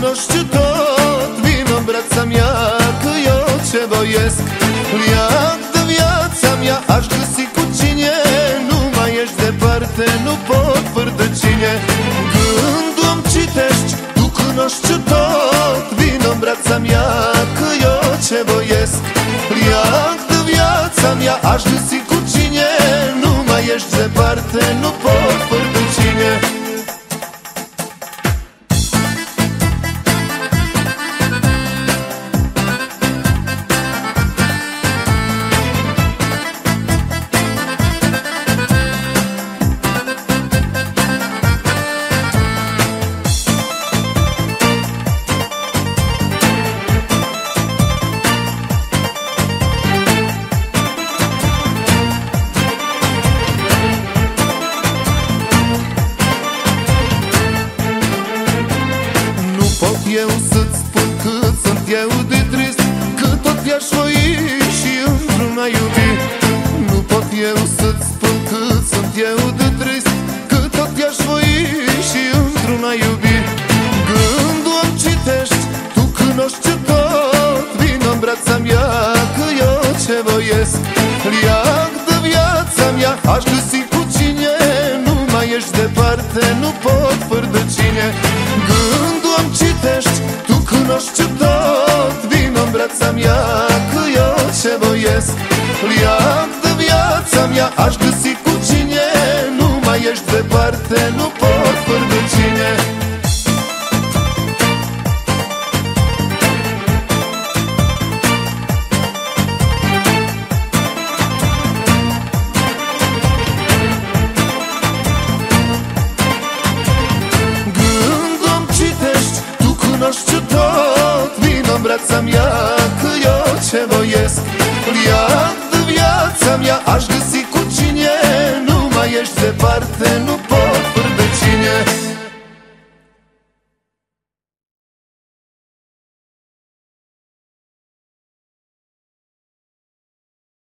tajnošću to Dvinom, brat, sam ja Koji očevo jest Lijak da vijat sam ja Aš da si kućinje Numa ješ de partenu potvrdećinje Gundom čitešć Dukunošću to Dvinom, brat, sam ja Koji jest Lijak da vijat sam ja Aš da si kućinje Numa ješ de partenu eu să-ți spun cât sunt eu de trist Că tot i-aș voi și într-una iubi Nu pot eu să-ți spun cât sunt eu de trist Că tot i-aș voi și într-una iubi Gândul îmi citești, tu cunoști tot Vino în brața mea că eu ce voiesc. Liac de viața mea aș găsi cu cine Nu mai ești departe, nu pot fără de cine Citești, tu în brața mea că eu ce voiesc Liac de viața mea aș găsi cu cine Nu mai ești departe, nu pot fără de Liac de viața mea aș găsi cu cine Nu mai ești departe, nu